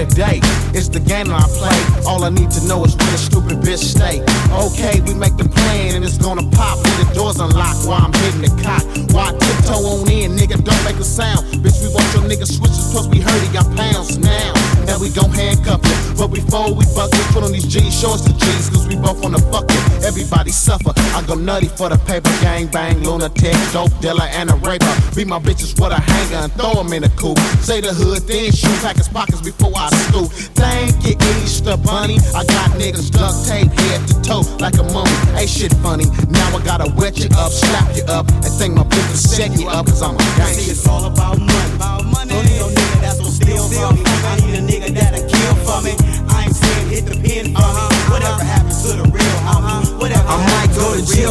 It's the game I play. All I need to know is where the stupid bitch stay. Okay, we make the plan and it's gonna pop when the doors unlocked while I'm hitting the cock. Why tiptoe on in, nigga? Don't make a sound. Bitch, we want your nigga switches, plus we heard he got pounds now. Now we gon' handcuff you. But before we fuck it, put on these G shorts to G's, cause we both on the fuck it. Everybody suffer. I go nutty for the paper, gang bang, lunatic, dope dealer, and a raper. Beat my bitches with a hanger and throw 'em in a coop. Say the hood, then shoot, pack his pockets before I scoop. Thank you, Easter Bunny. I got niggas duct tape head to toe like a mummy. Ain't shit funny. Now I gotta wet you up, slap you up, and think my bitches set you up, cause I'm a See, gangster. it's all about money. About money. Don't need no nigga that's gon' steal from me.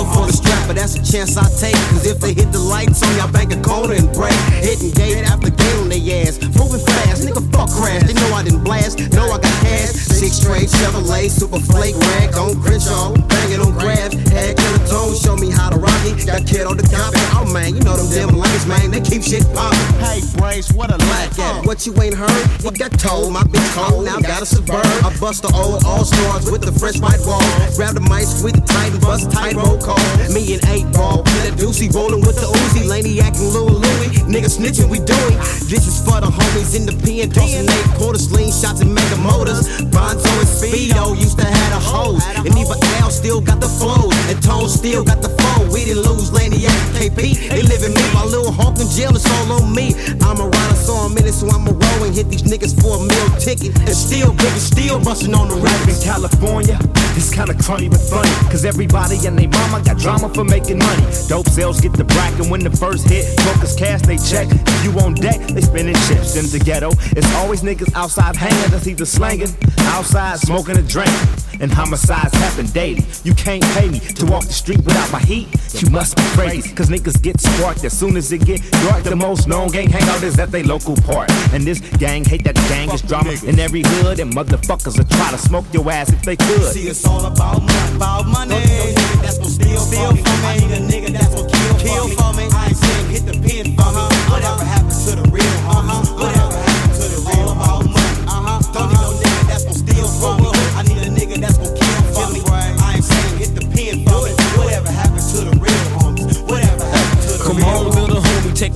Real for the strap, but that's a chance I take. Cause if they hit the lights on y'all bank a corner and break, hitting gate Straight, Chevrolet, super flake rag on Crenshaw, banging on grabs. Had killer tone, show me how to rock it. Got kid on the carpet. Oh man, you know them damn lights, man, they keep shit poppin'. Hey, Brace, what a lack at. What you ain't heard? You got told. My bitch cold, now got a suburb. I bust the old all stars with the fresh white wall. Grab the mic, squeeze the tight and bust tight roll call. Me and eight ball, Peter Doocy rolling with the Uzi. Laney acting Lil Louie. Snitching, we doing. This is for the homies in the pen. Tossing eight quarter sling shots and mega motors. Bonzo and Speedo used to have a hose. And even Al still got the flows. And Tone still got the flow. We didn't lose Laney and KP. They live in me while Lil Hawk in jail. It's all on me. I'm a rider, so I'm in it, so I'ma roll and hit these niggas for a meal ticket. And still bigger, still busting on the rap in California, it's kinda crummy but funny. Cause everybody and they mama got drama for making money. Dope sales get the brack, and when the first hit, focus cash they check. If you on deck, they spending chips in the ghetto. It's always niggas outside hanging, that's either slanging, outside smoking a drink. And homicides happen daily. You can't pay me to walk the street without my heat. You must be crazy, cause niggas get sparked as soon as it get dark. The most known gang hangout is at they local park. And this gang hate that gang is drama in every hood. And motherfuckers will try to smoke your ass if they could. See, it's all about money. About money. Don't need no nigga that's gon' steal, steal from me. I need a nigga that's gon' kill, kill for me. I ain't saying hit the pin for me. Uh-huh, Whatever happens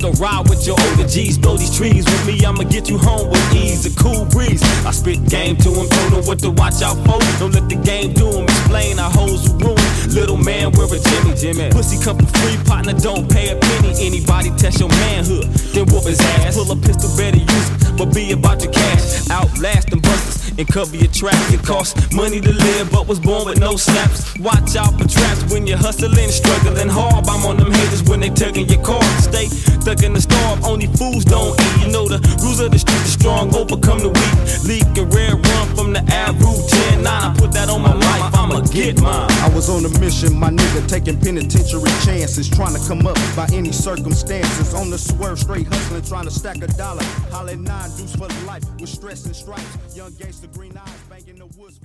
take a ride with your older G's. Blow these trees with me, I'ma get you home with ease. A cool breeze. I spit game to him, told him what to watch out for. Don't let the game do him. Explain how hoes ruin. Little man, wear a Jimmy, Jimmy. Pussy come for free, partner, don't pay a penny. Anybody test your manhood, then whoop his ass. Pull a pistol, better use it, but be about your cash. Outlast and cover your tracks. It costs money to live, but was born with no slaps. Watch out for traps when you're hustling, struggling hard. I'm on them haters when they tugging your car. Stay stuck in the starve, only fools don't eat. You know the rules of the street, the strong overcome the weak. Leak and red run from the average 10 9. I put that on my life, I'ma get mine. Was on a mission, my nigga, taking penitentiary chances, trying to come up by any circumstances. On the swerve, straight hustling, trying to stack a dollar. Holly nine deuce for the life with stress and stripes. Young gangster, green eyes, banging the woods.